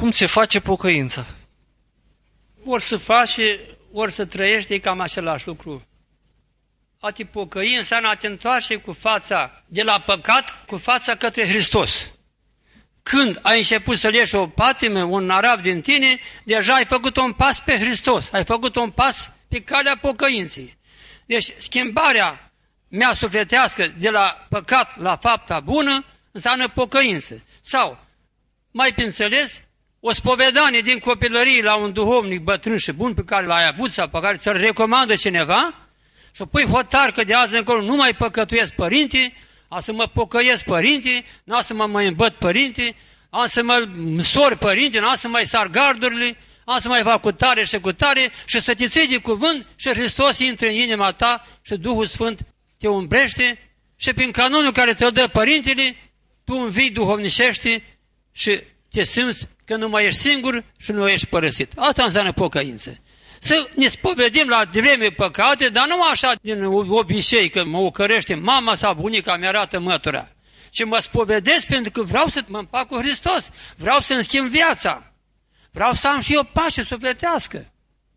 Cum se face pocăința? Ori să face, ori să trăiește, e cam același lucru. A te pocăi înseamnă a te întoarce cu fața de la păcat cu fața către Hristos. Când ai început să ieși o patime, un narav din tine, deja ai făcut un pas pe Hristos, ai făcut un pas pe calea pocăinței. Deci schimbarea mea sufletească de la păcat la fapta bună înseamnă pocăință. Sau, mai pe înțeles, o spovedanie din copilărie la un duhovnic bătrân și bun pe care l-ai avut sau pe care ți-l recomandă cineva și pui hotar că de azi încolo nu mai păcătuiesc părinte, a să mă pocăiesc părinte, n-a să mă mai îmbăt părinte, am să mă sor părinte, n-a să mai sar gardurile, am să mai fac cu tare și cu tare și să te ții de cuvânt și Hristos intră în inima ta și Duhul Sfânt te umbrește și prin canonul care te dă părintele, tu învii duhovnicește și te simți că nu mai ești singur și nu ești părăsit. Asta înseamnă pocăință. Să ne spovedim la vreme păcate, dar nu așa din obicei, că mă ocărește mama sau bunica mi arată mătura. Ci mă spovedesc pentru că vreau să mă împac cu Hristos. Vreau să-mi schimb viața. Vreau să am și eu pace sufletească.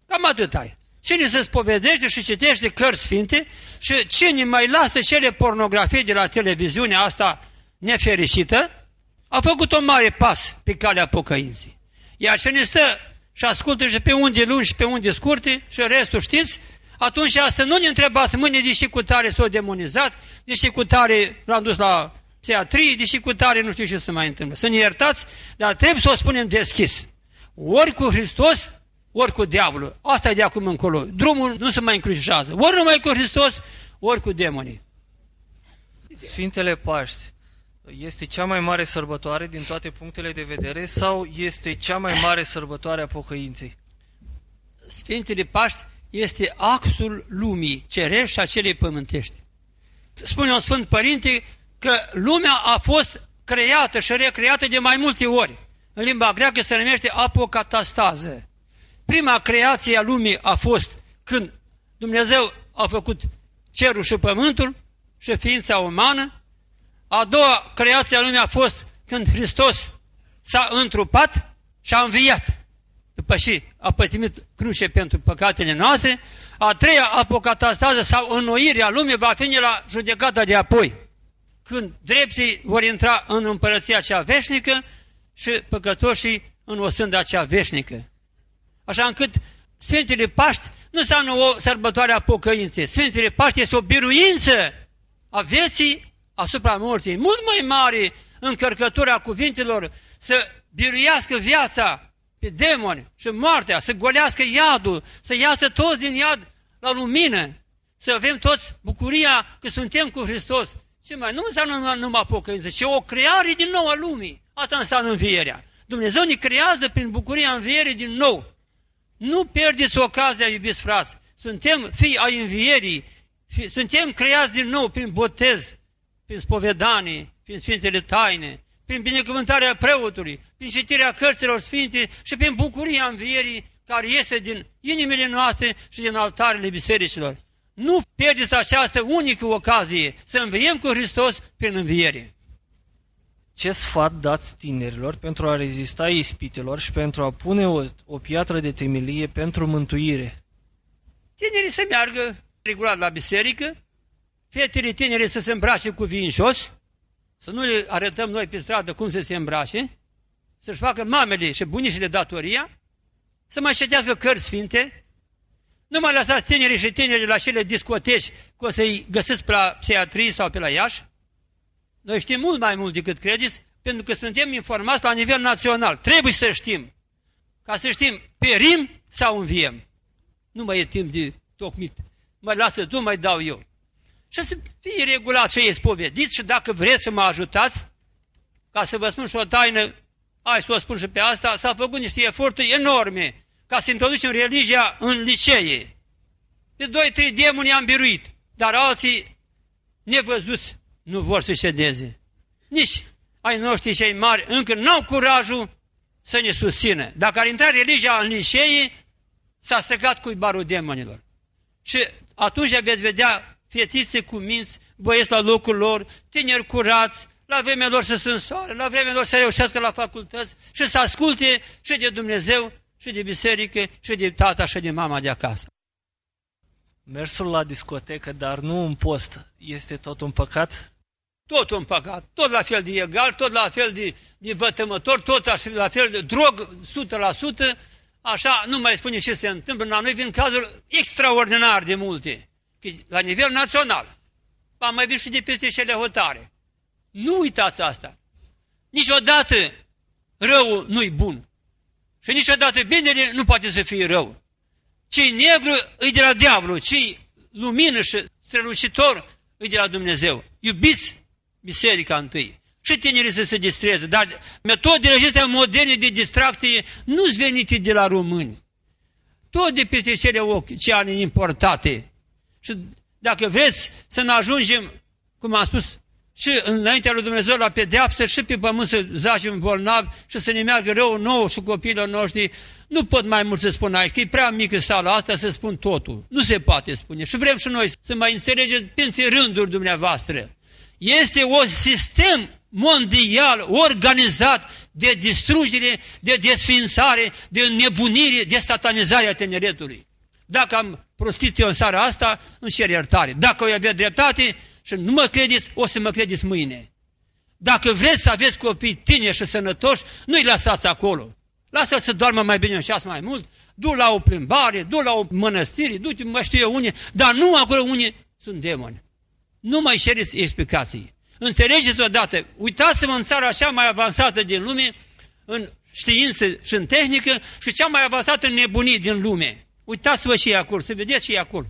Cam atât ai. Cine se spovedește și citește cărți sfinte și cine mai lasă cele pornografii de la televiziunea asta nefericită, a făcut un mare pas pe calea pocăinței. Iar cine stă și ascultă și pe unde lungi și pe unde scurte și restul știți, atunci asta nu ne întrebați mâine deși cu tare s-a demonizat, deși cu tare l-am dus la psiatrie, deși cu tare nu știu ce să mai întâmplă. Să ne iertați, dar trebuie să o spunem deschis. Ori cu Hristos, ori cu diavolul. Asta e de acum încolo. Drumul nu se mai încrucișează. Ori numai cu Hristos, ori cu demonii. Sfintele Paști este cea mai mare sărbătoare din toate punctele de vedere sau este cea mai mare sărbătoare a pocăinței? Sfintele Paști este axul lumii cerești și a celei pământești. Spune un Sfânt Părinte că lumea a fost creată și recreată de mai multe ori. În limba greacă se numește apocatastază. Prima creație a lumii a fost când Dumnezeu a făcut cerul și pământul și ființa umană. A doua creație a lumii a fost când Hristos s-a întrupat și a înviat. După și a pătimit cruce pentru păcatele noastre. A treia apocatastază sau înnoirea lumii va fi la judecata de apoi. Când drepții vor intra în împărăția cea veșnică și păcătoșii în o sânda cea veșnică. Așa încât Sfintele Paști nu înseamnă o sărbătoare a pocăinței. Sfintele Paști este o biruință a vieții asupra morții. Mult mai mare încărcătura cuvintelor să biruiască viața pe demoni și moartea, să golească iadul, să iasă toți din iad la lumină, să avem toți bucuria că suntem cu Hristos. Ce mai? Nu înseamnă numai pocăință, ci o creare din nou a lumii. Asta înseamnă învierea. Dumnezeu ne creează prin bucuria învierii din nou. Nu pierdeți ocazia, iubiți frați. Suntem fii ai învierii, fi, suntem creați din nou prin botez, prin spovedanie, prin Sfintele Taine, prin binecuvântarea preotului, prin citirea cărților sfinte și prin bucuria învierii care este din inimile noastre și din altarele bisericilor. Nu pierdeți această unică ocazie să înviem cu Hristos prin înviere. Ce sfat dați tinerilor pentru a rezista ispitelor și pentru a pune o, o piatră de temelie pentru mântuire? Tinerii să meargă regulat la biserică, fetele tinere să se îmbrace cu vin jos, să nu le arătăm noi pe stradă cum să se îmbrace, să-și facă mamele și bunicile datoria, să mai ședească cărți sfinte, nu mai lăsați tinerii și tinerii la cele discoteci că o să-i găsiți pe la psiatrii sau pe la Iași, noi știm mult mai mult decât credeți, pentru că suntem informați la nivel național. Trebuie să știm. Ca să știm, perim sau înviem. Nu mai e timp de tocmit. Mai lasă tu, mai dau eu. Și să fie regulat ce e spovedit și dacă vreți să mă ajutați, ca să vă spun și o taină, hai să o spun și pe asta, s-au făcut niște eforturi enorme ca să introducem religia în licee. De doi, trei demoni am biruit, dar alții nevăzuți nu vor să ședeze. Nici ai noștri cei mari încă n-au curajul să ne susțină. Dacă ar intra religia în licee, s-a stricat cu barul demonilor. Și atunci veți vedea fetițe cu minți, băieți la locul lor, tineri curați, la vremea lor să sunt soare, la vremea lor să reușească la facultăți și să asculte și de Dumnezeu, și de biserică, și de tata, și de mama de acasă. Mersul la discotecă, dar nu în post, este tot un păcat? Tot un păcat, tot la fel de egal, tot la fel de, de vătămător, tot la fel de drog, 100%, așa, nu mai spune ce se întâmplă, la noi vin cazuri extraordinar de multe, la nivel național. Va mai vin și de peste cele hotare. Nu uitați asta. Niciodată răul nu-i bun. Și niciodată binele nu poate să fie rău. Ce negru e de la diavol, ce lumină și strălucitor e de la Dumnezeu. Iubiți biserica întâi. Și tinerii să se distreze. Dar metodele acestea moderne de distracție nu sunt venite de la români. Tot de peste cele oceane importate. Și dacă vreți să ne ajungem, cum am spus, și înaintea lui Dumnezeu la pedeapsă și pe pământ să zacem bolnavi și să ne meargă rău nouă și copiilor noștri, nu pot mai mult să spun aici, că e prea mică sala asta să spun totul. Nu se poate spune. Și vrem și noi să mai înțelegeți printre rânduri dumneavoastră. Este un sistem mondial organizat de distrugere, de desfințare, de nebunire, de satanizare a tineretului. Dacă am prostit eu în seara asta, în cer iertare. Dacă o avea dreptate și nu mă credeți, o să mă credeți mâine. Dacă vreți să aveți copii tineri și sănătoși, nu-i lăsați acolo. Lasă-l să doarmă mai bine un ceas mai mult, du la o plimbare, du la o mănăstire, du-te, mă știu eu unde, dar nu acolo unde sunt demoni. Nu mai cereți explicații. Înțelegeți odată, uitați-vă în țara cea mai avansată din lume, în știință și în tehnică, și cea mai avansată în nebunie din lume. Uitați-vă și acolo, să vedeți și acolo.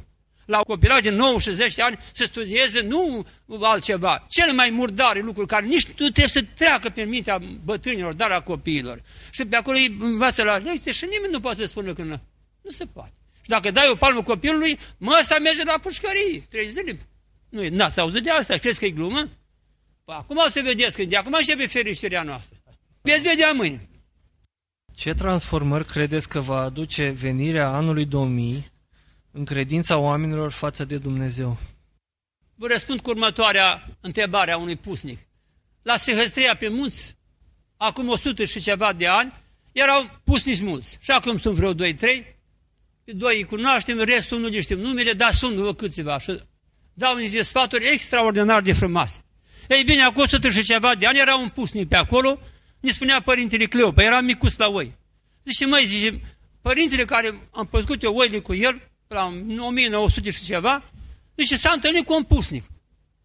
La copilaj de 9 și 10 ani să studieze nu altceva, cele mai murdare lucruri care nici nu trebuie să treacă pe mintea bătrânilor, dar a copiilor. Și pe acolo îi învață la lecție și nimeni nu poate să spună că nu. Nu se poate. Și dacă dai o palmă copilului, mă, ăsta merge la pușcărie, trei zile. Nu, n-ați auzit de asta, crezi că e glumă? Păi acum o să vedeți când de acum începe fericirea noastră. Veți vedea mâine. Ce transformări credeți că va aduce venirea anului 2000 în credința oamenilor față de Dumnezeu? Vă răspund cu următoarea întrebare a unui pusnic. La Sehăstria pe munți, acum 100 și ceva de ani, erau pusnici mulți. Și acum sunt vreo 2-3. Doi îi cunoaștem, restul nu le știm numele, dar sunt vă câțiva. Și dau niște sfaturi extraordinar de frumoase. Ei bine, acum 100 și ceva de ani era un pusnic pe acolo, ne spunea părintele Cleopa, era micus la oi. Zice, măi, zice, părintele care am păscut eu oile cu el, la 1900 și ceva, zice, s-a întâlnit cu un pusnic.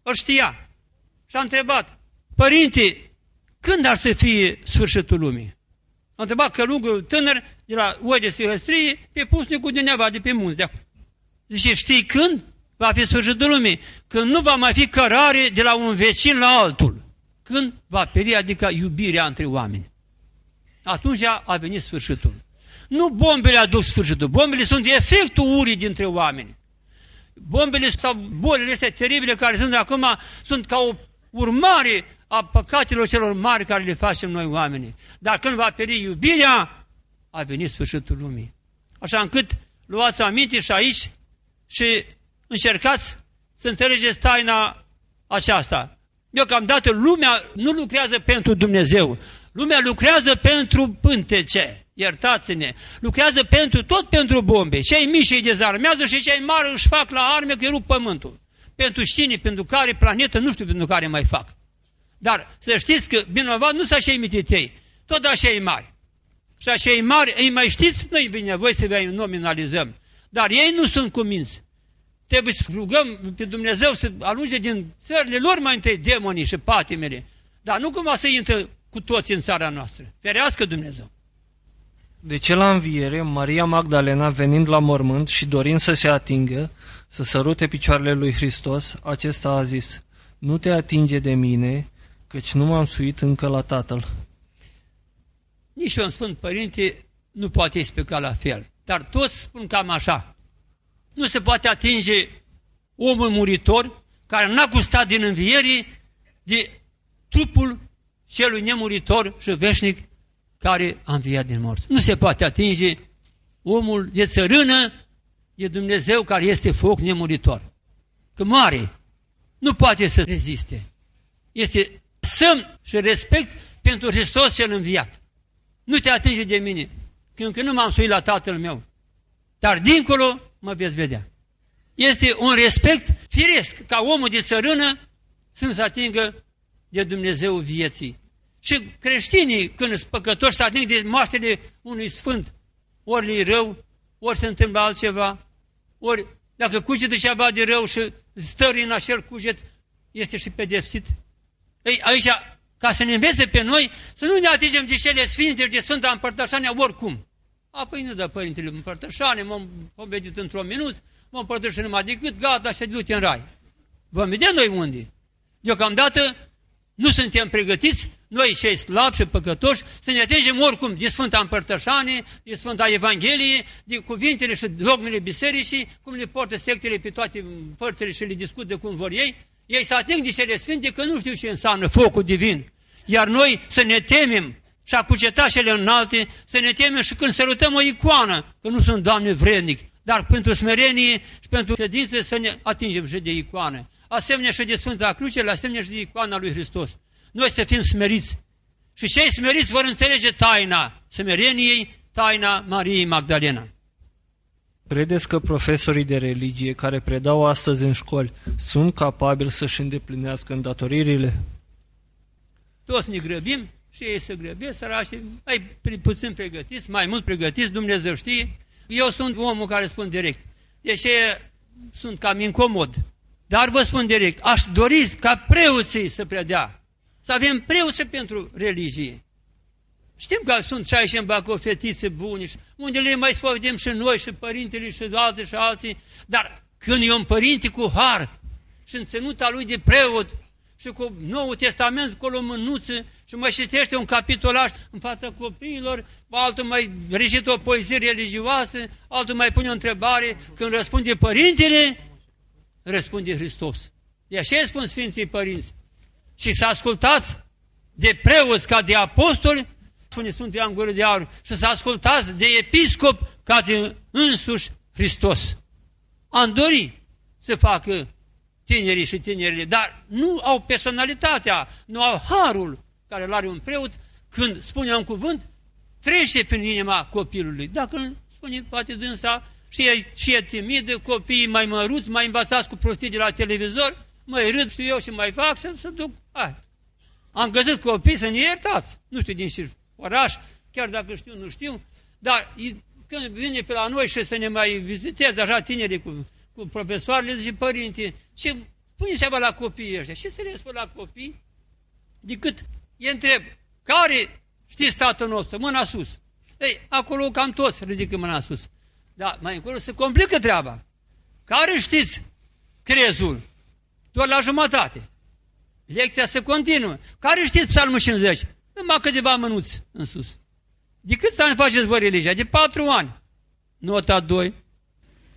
Îl știa. Și a întrebat, părinte, când ar să fie sfârșitul lumii? A întrebat călugul tânăr de la oi de sfârșitrie pe pusnicul din Neva, de pe munți de acolo. Zice, știi când va fi sfârșitul lumii? Când nu va mai fi cărare de la un vecin la altul. Când va peri, adică iubirea între oameni. Atunci a venit sfârșitul. Nu bombele aduc sfârșitul, bombele sunt efectul urii dintre oameni. Bombele sau bolile astea teribile care sunt acum, sunt ca o urmare a păcatelor celor mari care le facem noi oamenii. Dar când va peri iubirea, a venit sfârșitul lumii. Așa încât luați aminte și aici și încercați să înțelegeți taina aceasta. Deocamdată lumea nu lucrează pentru Dumnezeu. Lumea lucrează pentru pântece iertați-ne, lucrează pentru, tot pentru bombe. Cei mici îi dezarmează și cei mari își fac la arme că rup pământul. Pentru cine, pentru care planetă, nu știu pentru care mai fac. Dar să știți că vinovat nu sunt cei mititei, tot așa mari. Și așa mari, ei mai știți, nu-i vine voi să vă nominalizăm. Dar ei nu sunt cuminți. Trebuie să rugăm pe Dumnezeu să alunge din țările lor mai întâi demonii și patimele. Dar nu cumva să intră cu toți în țara noastră. Ferească Dumnezeu. De ce la înviere, Maria Magdalena, venind la mormânt și dorind să se atingă, să sărute picioarele lui Hristos, acesta a zis, Nu te atinge de mine, căci nu m-am suit încă la Tatăl. Nici un Sfânt Părinte nu poate explica la fel, dar toți spun cam așa. Nu se poate atinge omul muritor care n-a gustat din înviere de trupul celui nemuritor și veșnic care a înviat din morți. Nu se poate atinge omul de țărână de Dumnezeu care este foc nemuritor. Că moare, nu poate să reziste. Este semn și respect pentru Hristos cel înviat. Nu te atinge de mine, când nu m-am suit la Tatăl meu. Dar dincolo mă veți vedea. Este un respect firesc ca omul de țărână să se atingă de Dumnezeu vieții. Și creștinii, când sunt păcătoși, să ating de moaștele unui sfânt. Ori li rău, ori se întâmplă altceva, ori dacă cugetă ceva de rău și stări în acel cuget, este și pedepsit. Ei, aici, ca să ne învețe pe noi, să nu ne atingem de cele sfinte, de Sfânta Împărtășania oricum. Apoi nu dă Părintele Împărtășane, m-am povedit într-un minut, m-am împărtășit numai decât, gata, și duce în rai. Vom vedea noi unde. Deocamdată nu suntem pregătiți, noi cei slabi și păcătoși, să ne atingem oricum de Sfânta Împărtășanie, de Sfânta Evanghelie, de cuvintele și dogmele bisericii, cum le portă sectele pe toate părțile și le discută cum vor ei, ei să ating de cele sfinte că nu știu ce înseamnă focul divin. Iar noi să ne temem și a cuceta cele înalte, să ne temem și când sărutăm o icoană, că nu sunt, Doamne, vrednic, dar pentru smerenie și pentru credință să ne atingem și de icoană asemenea și de Sfânta Cruce, la asemenea și de icoana lui Hristos. Noi să fim smeriți. Și cei smeriți vor înțelege taina smereniei, taina Mariei Magdalena. Credeți că profesorii de religie care predau astăzi în școli sunt capabili să-și îndeplinească îndatoririle? Toți ne grăbim și ei se grăbesc, sărași, mai puțin pregătiți, mai mult pregătiți, Dumnezeu știe. Eu sunt omul care spun direct. Deci sunt cam incomod. Dar vă spun direct, aș dori ca preoții să predea, să avem preoți pentru religie. Știm că sunt și aici în Bacău fetițe bune, unde le mai spovedem și noi, și părintele, și alții, și alții, dar când e un părinte cu har și în ținuta lui de preot și cu Noul Testament, cu o mânuță și mai citește un capitolaș în fața copiilor, altul mai regit o poezie religioasă, altul mai pune o întrebare, când răspunde părintele, răspunde Hristos. De așa spun Sfinții Părinți. Și să ascultați de preoți ca de apostoli, spune Sfântul Ioan Gură de Aur, și să ascultați de episcop ca de însuși Hristos. Am dori să facă tinerii și tinerile, dar nu au personalitatea, nu au harul care îl are un preot, când spune un cuvânt, trece prin inima copilului. Dacă spune, poate dânsa, și e, și e timidă, copiii mai măruți, mai învățați cu prostii de la televizor, mai râd, știu eu, și mai fac și să duc. Hai. Am găsit copii să ne iertați, nu știu din ce oraș, chiar dacă știu, nu știu, dar când vine pe la noi și să ne mai viziteze așa tineri cu, cu profesoarele, zice, părinte, și pune seama la copiii ăștia. Și să le spun la copii, decât îi întreb, care știți tatăl nostru? Mâna sus. Ei, acolo cam toți ridică mâna sus. Da, mai încolo se complică treaba. Care știți crezul? Doar la jumătate. Lecția se continuă. Care știți psalmul 50? Numai câteva mânuți în sus. De câți ani faceți voi religia? De patru ani. Nota 2.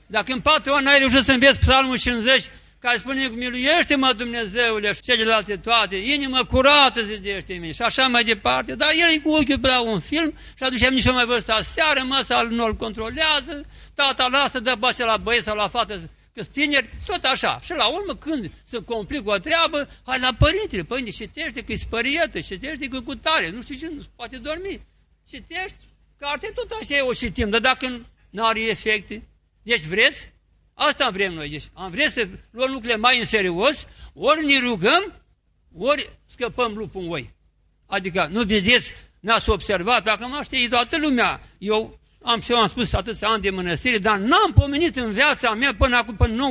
Dacă în patru ani n-ai reușit să înveți psalmul 50, care spune, miluiește-mă Dumnezeule și celelalte toate, inimă curată zidește mine și așa mai departe, dar el e cu ochiul pe la un film și atunci nici nu mai văzut aseară, măsa nu-l controlează, tata lasă, dă băse la băieți sau la fată, că tineri, tot așa. Și la urmă, când se complică o treabă, hai la părintele, părinte, citește că e spărietă, citește că e cu tare, nu știu ce, nu poate dormi. Citești, carte, tot așa o citim, dar dacă nu are efecte, deci vreți Asta vrem noi. Deci am vrea să luăm lucrurile mai în serios, ori ne rugăm, ori scăpăm lupul în oi. Adică, nu vedeți, n-ați observat, dacă mă știe toată lumea, eu am și eu am spus atâția ani de mănăstire, dar n-am pomenit în viața mea până acum, până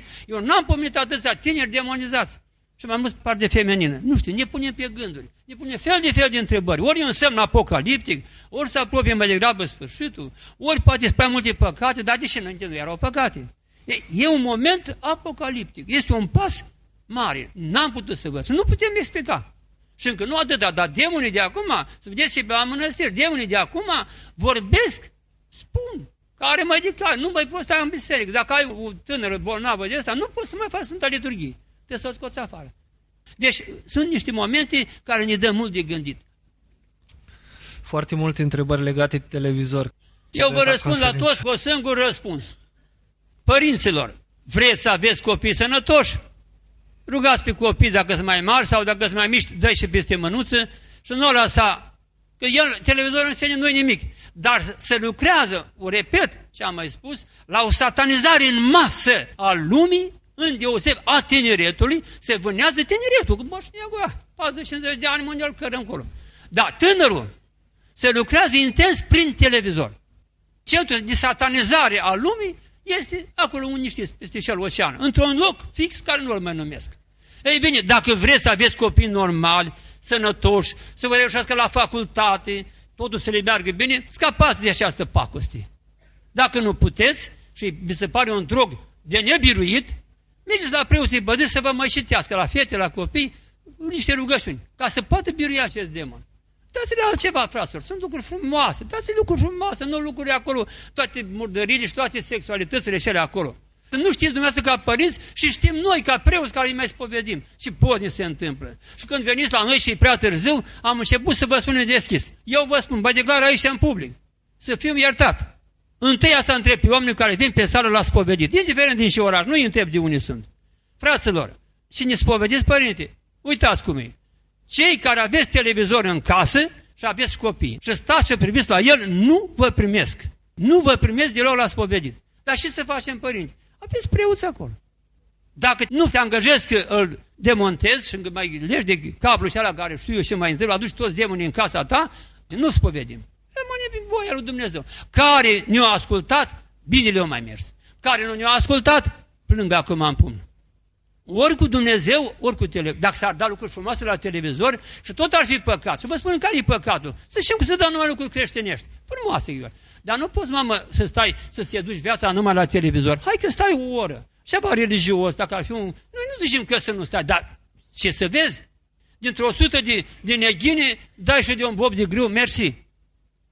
92-3, eu n-am pomenit atâția tineri demonizați și mai mult parte feminină. Nu știu, ne punem pe gânduri, ne punem fel de fel de întrebări. Ori e un semn apocaliptic, ori să apropie mai degrabă sfârșitul, ori poate sunt prea multe păcate, dar de ce înainte nu erau păcate? E, e un moment apocaliptic, este un pas mare. N-am putut să văd, nu putem explica. Și încă nu atât, dar demonii de acum, să vedeți și pe la mănăstiri, demonii de acum vorbesc, spun, care mai declar, nu mai poți sta în biserică. Dacă ai o tânără bolnavă de asta, nu poți să mai faci Sfânta Liturghie trebuie să o scoți afară. Deci sunt niște momente care ne dă mult de gândit. Foarte multe întrebări legate de televizor. Eu vă răspund la toți cu o singur răspuns. Părinților, vreți să aveți copii sănătoși? rugați pe copii dacă sunt mai mari sau dacă sunt mai mici, dă și peste mânuță și nu o lăsa. Că el, televizorul în sine nu e nimic. Dar se lucrează, o repet ce am mai spus, la o satanizare în masă a lumii, în deoseb a tineretului, se vânează tineretul, cu moșnia cu 40-50 de ani mondial cără încolo. Dar tânărul se lucrează intens prin televizor. Centrul de satanizare a lumii este acolo unde știți, peste cel ocean, într-un loc fix care nu-l mai numesc. Ei bine, dacă vreți să aveți copii normali, sănătoși, să vă reușească la facultate, totul să le meargă bine, scapați de această pacoste. Dacă nu puteți și vi se pare un drog de nebiruit, mergeți la preoții bădâți să vă mai citească la fete, la copii, niște rugăciuni, ca să poată birui acest demon. Dați-le altceva, fraților, sunt lucruri frumoase, dați-le lucruri frumoase, nu lucruri acolo, toate murdările și toate sexualitățile cele acolo. Să nu știți dumneavoastră ca părinți și știm noi ca preoți care îi mai spovedim. Și pot se întâmplă. Și când veniți la noi și e prea târziu, am început să vă spunem deschis. Eu vă spun, vă declar aici în public. Să fiu iertat. Întâi asta întreb pe oamenii care vin pe sală la spovedit. Indiferent din ce oraș, nu îi întreb de unde sunt. Fraților, și ne spovediți părinte, uitați cum e. Cei care aveți televizor în casă și aveți copii și stați și priviți la el, nu vă primesc. Nu vă primesc deloc la spovedit. Dar și să facem părinți? Aveți preoți acolo. Dacă nu te angajezi că îl demontezi și mai legi de cablu și ala care știu eu și mai întâi, aduci toți demonii în casa ta, nu spovedim. Rămâne din voia lui Dumnezeu. Care ne-a ascultat, bine le-a mai mers. Care nu ne-a ascultat, plâng acum în pumn. Ori cu Dumnezeu, ori cu televizor. Dacă s-ar da lucruri frumoase la televizor și tot ar fi păcat. Și vă spun care e păcatul. Să știm că se dă numai lucruri creștinești. Frumoase, Ioan. Dar nu poți, mamă, să stai, să-ți duci viața numai la televizor. Hai că stai o oră. Ceva religios, dacă ar fi un... Noi nu zicem că să nu stai, dar ce să vezi? Dintr-o sută de, de neghine, dai și de un bob de grâu, mersi.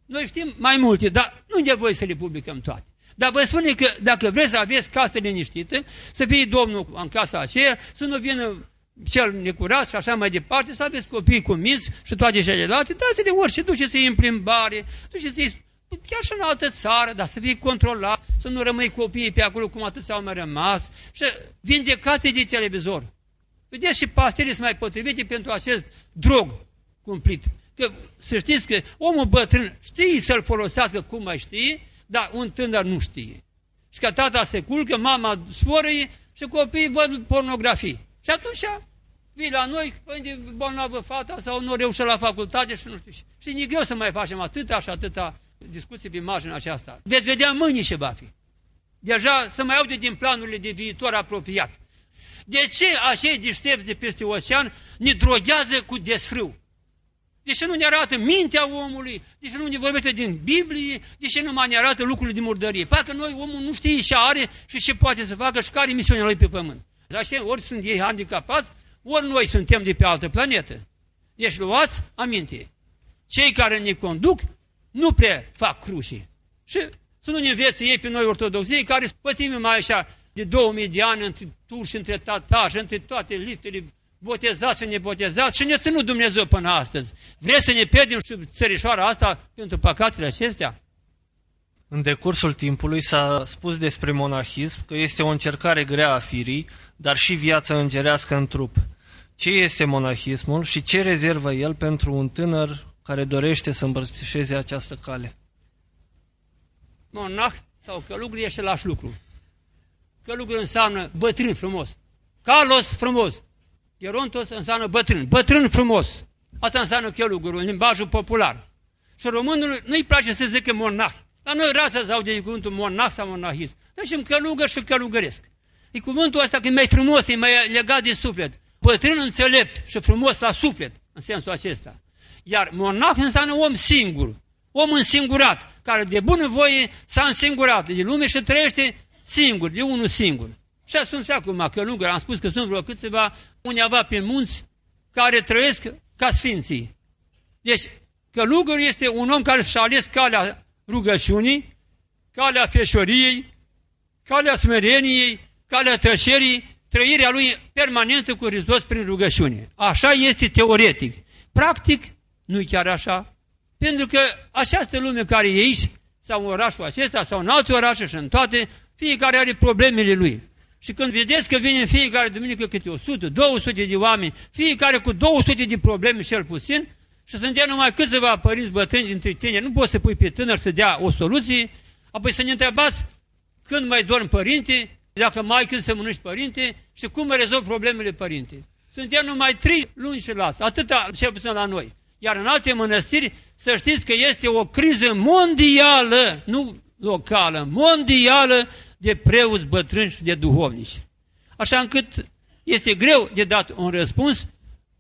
Noi știm mai multe, dar nu e voie să le publicăm toate. Dar vă spune că dacă vreți să aveți casă liniștită, să fie Domnul în casa aceea, să nu vină cel necurat și așa mai departe, să aveți copii cu miți și toate celelalte, dați-le orice, duceți-i în plimbare, duceți-i chiar și în altă țară, dar să fie controlat, să nu rămâi copiii pe acolo cum atâți au mai rămas și vindecați de televizor. Vedeți și pastele sunt mai potrivite pentru acest drog cumplit. Că să știți că omul bătrân știe să-l folosească cum mai știe, dar un tânăr nu știe. Și că tata se culcă, mama sforăie și copiii văd pornografii. Și atunci vii la noi, păi bolnavă fata sau nu reușește la facultate și nu știu. Și nici greu să mai facem atâta și atâta discuții pe marginea aceasta. Veți vedea mâine ce va fi. Deja să mai aude din planurile de viitor apropiat. De ce acei deștepți de peste ocean ne droghează cu desfrâu? De ce nu ne arată mintea omului? De ce nu ne vorbește din Biblie? De ce nu mai ne arată lucrurile din murdărie? Parcă noi omul nu știe ce are și ce poate să facă și care e misiunea lui pe pământ. Dar știm, ori sunt ei handicapați, ori noi suntem de pe altă planetă. Deci luați aminte. Cei care ne conduc nu prea fac cruci. Și să nu ne învețe ei pe noi ortodoxii, care spătim mai așa de 2000 de ani între turși, între tatași, între toate liftele, botezați și nebotezați și ne ținut Dumnezeu până astăzi. Vreți să ne pierdem și țărișoara asta pentru păcatele acestea? În decursul timpului s-a spus despre monahism că este o încercare grea a firii, dar și viața îngerească în trup. Ce este monahismul și ce rezervă el pentru un tânăr care dorește să îmbrățișeze această cale. Monah sau călugăr e același lucru. Călugăr înseamnă bătrân frumos. Carlos frumos. Gerontos înseamnă bătrân. Bătrân frumos. Asta înseamnă călugărul în limbajul popular. Și românul nu-i place să zică monah. Dar noi rața să de cuvântul monah sau monahism. Deci călugăr și călugăresc. E cuvântul ăsta că e mai frumos, e mai legat de suflet. Bătrân înțelept și frumos la suflet, în sensul acesta. Iar monah înseamnă om singur, om însingurat, care de bună voie s-a însingurat de lume și trăiește singur, de unul singur. Și sunt și acum călugări, am spus că sunt vreo câțiva undeva pe munți care trăiesc ca sfinții. Deci, călugăr este un om care și-a ales calea rugăciunii, calea feșoriei, calea smereniei, calea tășerii, trăirea lui permanentă cu Hristos prin rugăciune. Așa este teoretic. Practic, nu chiar așa? Pentru că această lume care e aici, sau în orașul acesta, sau în alte orașe și în toate, fiecare are problemele lui. Și când vedeți că vine fiecare duminică câte 100, 200 de oameni, fiecare cu 200 de probleme cel puțin, și să dea numai câțiva părinți bătrâni dintre tineri, nu poți să pui pe tânăr să dea o soluție, apoi să ne întrebați când mai dorm părinte, dacă mai când să mănânci părinte și cum rezolv problemele părinte. Suntem numai trei luni și las, atâta cel puțin la noi. Iar în alte mănăstiri, să știți că este o criză mondială, nu locală, mondială de preoți bătrâni și de duhovnici. Așa încât este greu de dat un răspuns,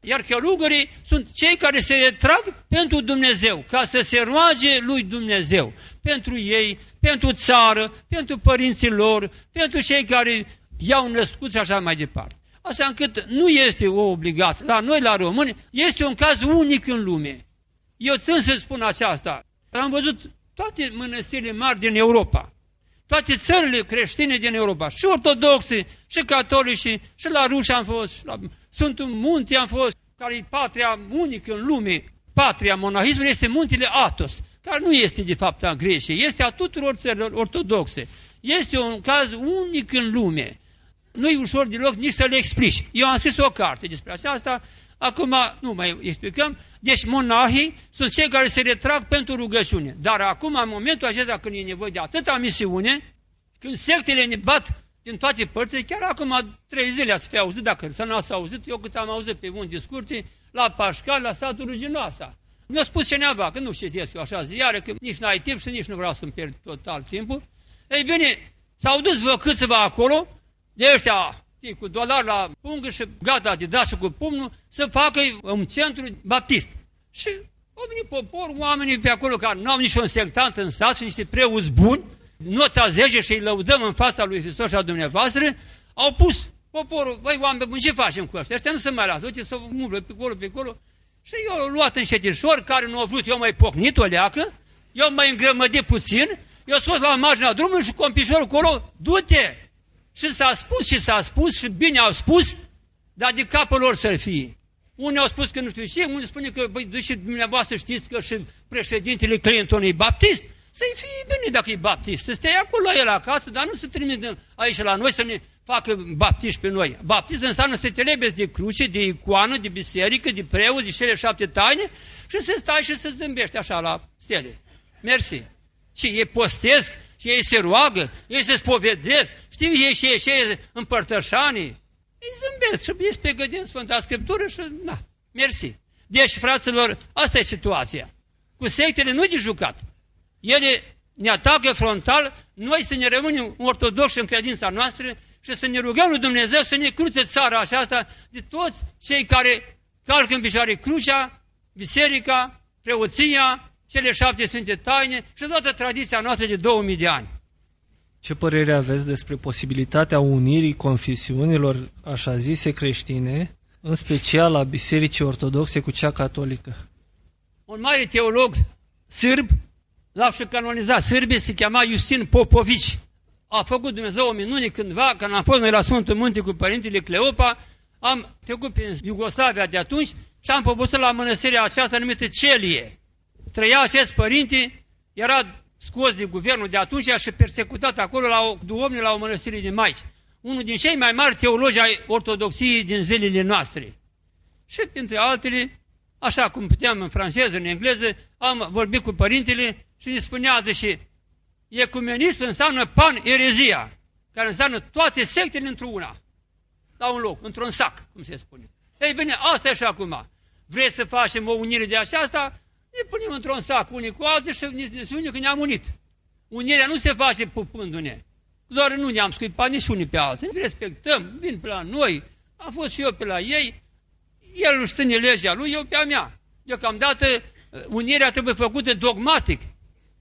iar călugării sunt cei care se retrag pentru Dumnezeu, ca să se roage lui Dumnezeu, pentru ei, pentru țară, pentru părinții lor, pentru cei care i-au născut și așa mai departe. Așa încât nu este o obligație. La noi, la români, este un caz unic în lume. Eu țin să spun aceasta. Am văzut toate mănăstirile mari din Europa, toate țările creștine din Europa, și ortodoxe, și catolici, și la ruși am fost, și la Sfântul Munte am fost, care e patria unică în lume, patria monahismului este muntele Atos, care nu este de fapt a Greciei, este a tuturor țărilor ortodoxe. Este un caz unic în lume. Nu e ușor deloc nici să le explici. Eu am scris o carte despre aceasta, acum nu mai explicăm. Deci monahii sunt cei care se retrag pentru rugăciune. Dar acum, în momentul acesta, când e nevoie de atâta misiune, când sectele ne bat din toate părțile, chiar acum trei zile ați fi auzit, dacă să nu ați auzit, eu cât am auzit pe unde scurte, la Pașcal, la satul Ruginoasa. Mi-a spus cineva, că nu citesc eu așa ziare, că nici n-ai timp și nici nu vreau să-mi pierd total timpul. Ei bine, s-au dus vă câțiva acolo, de ăștia cu dolar la pungă și gata de dat și cu pumnul, să facă un centru baptist. Și au venit popor, oamenii pe acolo care nu au niciun sectant în sat și niște preoți buni, nota 10 și îi lăudăm în fața lui Hristos și a dumneavoastră, au pus poporul, băi oameni buni, ce facem cu ăștia? Ăștia nu se mai lasă, uite să umblă pe acolo, pe acolo. Și eu l-am luat în șetișor, care nu a vrut, eu mai pocnit o leacă, eu mai îngrămădit puțin, eu scos la marginea drumului și compișorul acolo, du-te! Și s-a spus și s-a spus și bine au spus, dar de capul lor să fie. Unii au spus că nu știu ce, unii spune că, băi, și dumneavoastră știți că și președintele Clinton e baptist, să-i fie bine dacă e baptist, să stai acolo la el acasă, dar nu să trimite aici la noi să ne facă baptiști pe noi. Baptist înseamnă să te lebezi de cruce, de icoană, de biserică, de preoți, de cele șapte taine și să stai și să zâmbești așa la stele. Mersi. Și ei postesc, și ei se roagă, ei se spovedesc, știu ei și ei și ei împărtășanii. Ei zâmbesc și ei pe gândit în Sfânta Scriptură și na, mersi. Deci, fraților, asta e situația. Cu sectele nu de jucat. Ele ne atacă frontal, noi să ne rămânem ortodoxi în credința noastră și să ne rugăm lui Dumnezeu să ne cruțe țara aceasta de toți cei care calcă în picioare crucea, biserica, preoția, cele șapte sfinte taine și toată tradiția noastră de 2000 de ani. Ce părere aveți despre posibilitatea unirii confesiunilor, așa zise creștine, în special a Bisericii Ortodoxe cu cea catolică? Un mare teolog sârb, l-a și canonizat sârbii, se chema Justin Popovici. A făcut Dumnezeu o minune cândva, când am fost noi la Sfântul Munte cu Părintele Cleopa, am trecut prin Iugoslavia de atunci și am popusat la mănăstirea aceasta numită Celie trăia acest părinte, era scos de guvernul de atunci și persecutat acolo la o, duomne la o mănăstire din Maici. Unul din cei mai mari teologi ai ortodoxiei din zilele noastre. Și printre altele, așa cum puteam în franceză, în engleză, am vorbit cu părintele și ne spunea și ecumenism înseamnă pan-erezia, care înseamnă toate sectele într-una, la un loc, într-un sac, cum se spune. Ei bine, asta e și acum. Vreți să facem o unire de aceasta? Ne punem într-un sac unii cu alții și ne spune că ne-am unit. Unirea nu se face pupându-ne. Doar nu ne-am scuipat nici unii pe alții. Ne respectăm, vin pe la noi, am fost și eu pe la ei, el își ține legea lui, eu pe a mea. Deocamdată unirea trebuie făcută dogmatic.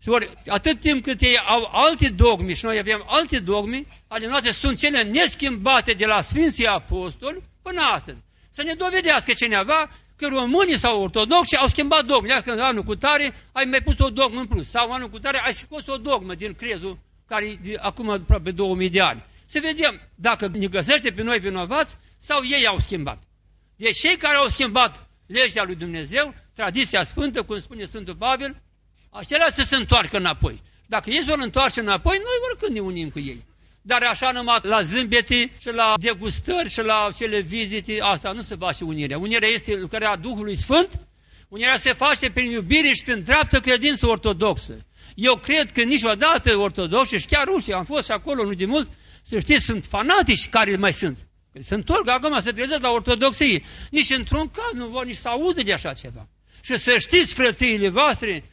Și ori, atât timp cât ei au alte dogme și noi avem alte dogme, ale noastre sunt cele neschimbate de la Sfinții Apostoli până astăzi. Să ne dovedească cineva că românii sau ortodoxi au schimbat dogme. Când anul cu tare ai mai pus o dogmă în plus. Sau anul cu tare ai scos o dogmă din crezul care e acum aproape 2000 de ani. Să vedem dacă ne găsește pe noi vinovați sau ei au schimbat. Deci cei care au schimbat legea lui Dumnezeu, tradiția sfântă, cum spune Sfântul Pavel, acelea să se întoarcă înapoi. Dacă ei vor întoarce înapoi, noi oricând ne unim cu ei. Dar așa numai la zâmbete și la degustări și la cele vizite, asta nu se face unirea. Unirea este lucrarea Duhului Sfânt, unirea se face prin iubire și prin dreaptă credință ortodoxă. Eu cred că niciodată ortodoxi și chiar rușii, am fost și acolo nu de mult, să știți, sunt fanatici care mai sunt. Că se întorc acum să trezesc la ortodoxie. Nici într-un caz nu vor nici să audă de așa ceva. Și să știți, frățiile voastre,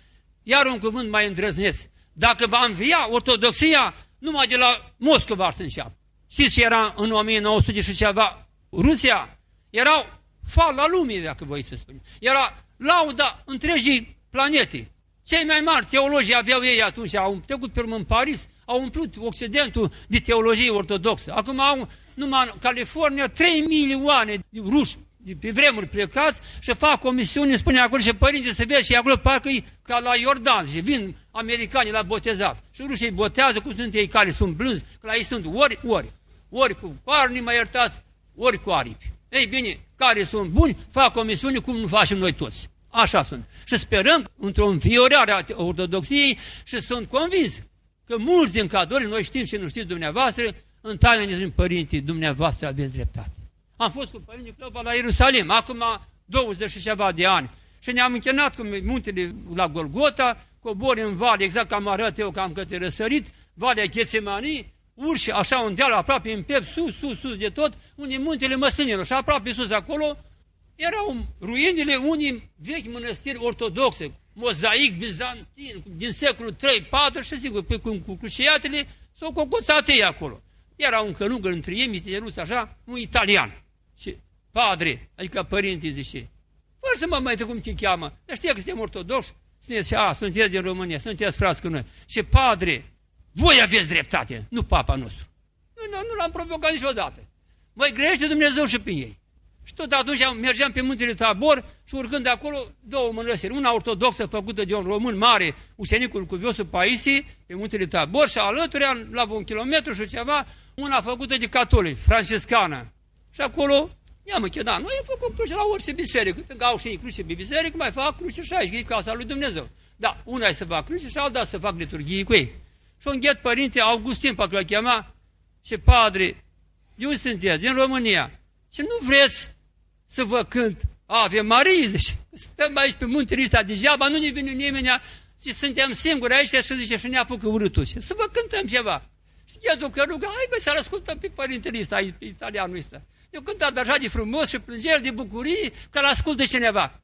iar un cuvânt mai îndrăzneț. Dacă va învia ortodoxia, numai de la Moscova ar să înceapă. Știți ce era în 1900 și ceva? Rusia erau fala lumii, dacă voi să spun. Era lauda întregii planete. Cei mai mari teologi aveau ei atunci, au trecut pe urmă în Paris, au umplut Occidentul de teologie ortodoxă. Acum au numai în California 3 milioane de ruși de pe vremuri plecați și fac comisiune, spune acolo și părinte să vezi și acolo parcă e ca la Iordan și vin americanii la botezat. Și rușii îi botează cum sunt ei care sunt blânzi, că la ei sunt ori, ori, ori cu carni, mai iertați, ori cu aripi. Ei bine, care sunt buni, fac comisiune cum nu facem noi toți. Așa sunt. Și sperăm într-o înfiorare a ortodoxiei și sunt convins că mulți din cadori, noi știm și nu știți dumneavoastră, în taină ne zic, părinții, dumneavoastră aveți dreptate. Am fost cu părinții Clopa la Ierusalim, acum 20 și ceva de ani. Și ne-am închinat cu muntele la Golgota, cobori în vale, exact ca am arăt eu, cam către răsărit, Valea Ghețemanii, urși așa un deal aproape în pep, sus, sus, sus de tot, unde muntele măslinilor și aproape sus acolo, erau ruinile unii vechi mănăstiri ortodoxe, mozaic bizantin, din secolul 3-4 și sigur, pe cum cu cruciatele, s-au cocoțat ei acolo. Era un călugăr între ei, miterus așa, un italian. Și padre, adică părinte, zice, fără să mă mai cum te cheamă, dar știa că suntem ortodoxi, sunteți, a, sunteți din România, sunteți frați cu noi. Și padre, voi aveți dreptate, nu papa nostru. Nu, nu, nu l-am provocat niciodată. Mai grește Dumnezeu și pe ei. Și tot atunci mergeam pe muntele Tabor și urcând de acolo două mănăstiri. Una ortodoxă făcută de un român mare, ucenicul cuviosul Paisi, pe muntele Tabor și alături, la un kilometru și ceva, una făcută de catolici, franciscană. Și acolo i-am închedat. Noi am făcut cruce la orice biserică. Când au și ei cruce pe biserică, mai fac cruce și aici, că e casa lui Dumnezeu. Da, una e să fac cruce și alta să fac liturghie cu ei. Și un ghet părinte Augustin, pe care chema, și padre, de unde sunteți? Din România. Și nu vreți să vă cânt Ave Marie, zice. Stăm aici pe muntele ăsta degeaba, nu ne vine nimeni, și suntem singuri aici și zice și ne apucă urâtul. Și să vă cântăm ceva. Și el că rugă, hai bă, să-l ascultăm pe părintele ăsta, italianul ăsta. Eu cântat așa de frumos și plângea de bucurie că l ascultă cineva.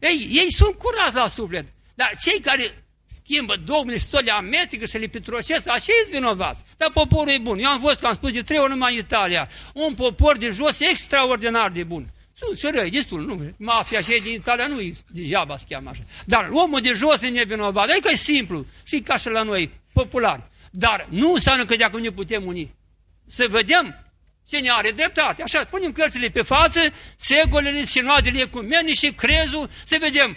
Ei, ei sunt curați la suflet, dar cei care schimbă dogmele și tot le amestecă și le pitrocesc, așa e vinovați. Dar poporul e bun. Eu am fost, că am spus de trei ori numai în Italia, un popor de jos extraordinar de bun. Sunt și răi, destul, nu, mafia și din Italia nu e degeaba se cheamă așa. Dar omul de jos e nevinovat, adică e simplu, și ca și la noi, popular. Dar nu înseamnă că de acum ne putem uni. Să vedem cine are dreptate. Așa, punem cărțile pe față, segolele, sinoadele ecumene și crezul, să vedem.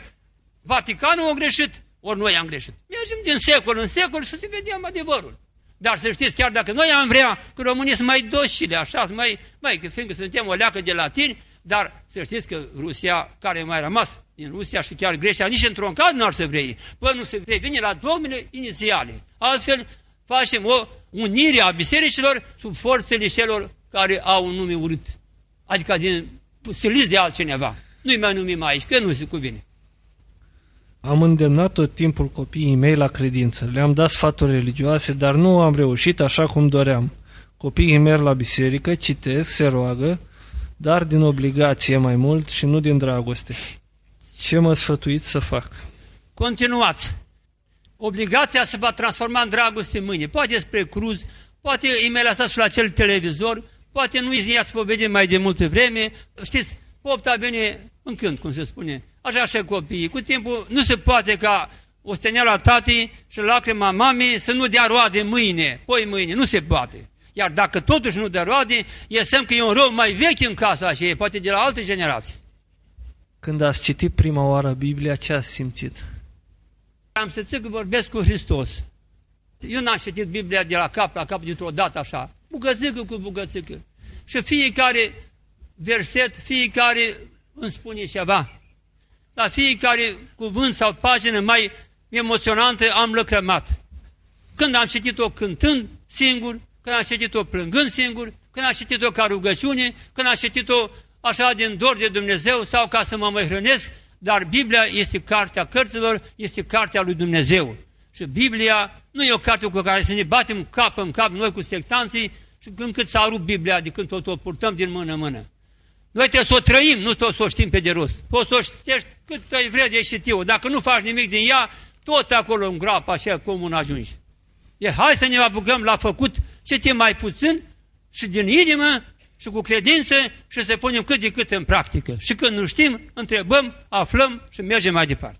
Vaticanul a greșit, ori noi am greșit. Mergem din secol în secol și să vedem adevărul. Dar să știți, chiar dacă noi am vrea, că românii sunt mai docile, așa, mai, mai, că fiindcă suntem o leacă de latini, dar să știți că Rusia, care mai rămas din Rusia și chiar Grecia, nici într-un caz nu ar să vrei. Până nu se vrei, vine la dogmele inițiale. Altfel, facem o unire a bisericilor sub forțele celor care au un nume urât. Adică din siliți de altcineva. Nu-i mai numim aici, că nu se cuvine. Am îndemnat tot timpul copiii mei la credință. Le-am dat sfaturi religioase, dar nu am reușit așa cum doream. Copiii merg la biserică, citesc, se roagă, dar din obligație mai mult și nu din dragoste. Ce mă sfătuiți să fac? Continuați. Obligația se va transforma în dragoste mâine. Poate spre cruz, poate îi mai lăsați la acel televizor, poate nu îi ia povedem mai de multe vreme. Știți, popta vine în cânt, cum se spune. Așa și copiii. Cu timpul nu se poate ca o steneală tatii și lacrima mamei să nu dea roade mâine, poi mâine. Nu se poate. Iar dacă totuși nu dă roade, e semn că e un rău mai vechi în casa aceea, poate de la alte generații. Când ați citit prima oară Biblia, ce ați simțit? Am simțit că vorbesc cu Hristos. Eu n-am citit Biblia de la cap la cap dintr-o dată așa, bucățică cu bucățică. Și fiecare verset, fiecare îmi spune ceva. La fiecare cuvânt sau pagină mai emoționantă am lăcrămat. Când am citit-o cântând singur, când am citit-o plângând singur, când am citit-o ca rugăciune, când am citit-o așa din dor de Dumnezeu sau ca să mă mai hrănesc, dar Biblia este cartea cărților, este cartea lui Dumnezeu. Și Biblia nu e o carte cu care să ne batem cap în cap noi cu sectanții și când cât s-a rupt Biblia de când tot o purtăm din mână în mână. Noi trebuie să o trăim, nu tot să o știm pe de rost. Poți să o ștești cât ai vrea de știu. Dacă nu faci nimic din ea, tot acolo în groapă așa comun ajungi. E hai să ne apucăm la făcut ce timp mai puțin și din inimă și cu credință și să punem cât de cât în practică. Și când nu știm, întrebăm, aflăm și mergem mai departe.